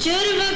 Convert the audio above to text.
Cerva